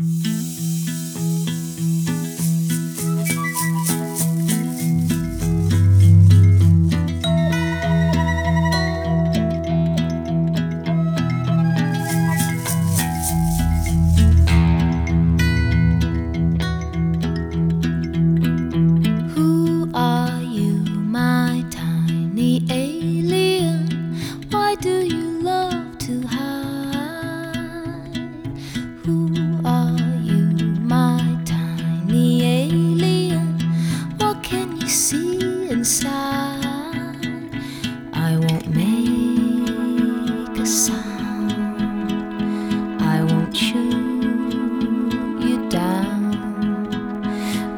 Mm-hmm. chew you? Down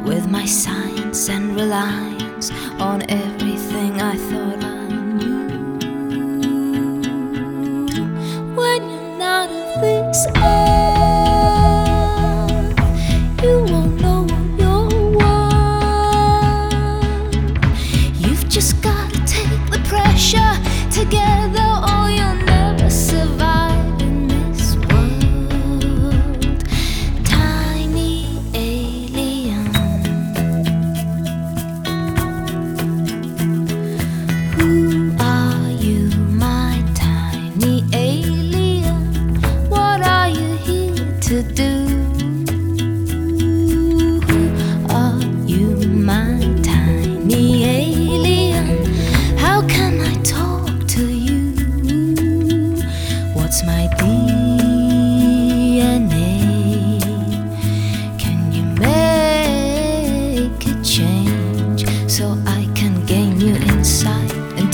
with my science and reliance on every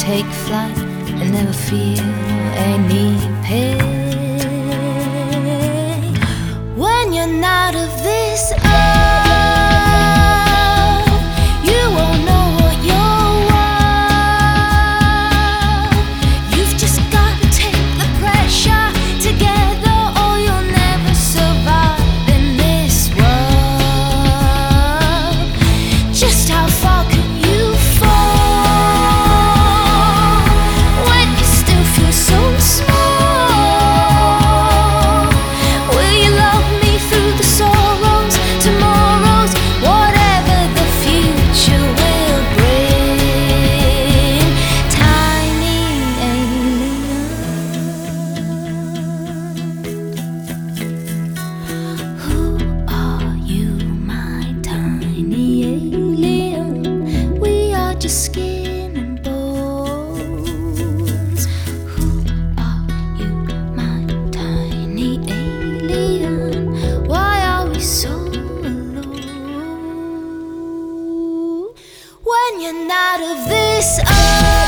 take flight and never feel any pain. When you're not of this out of this. Oh.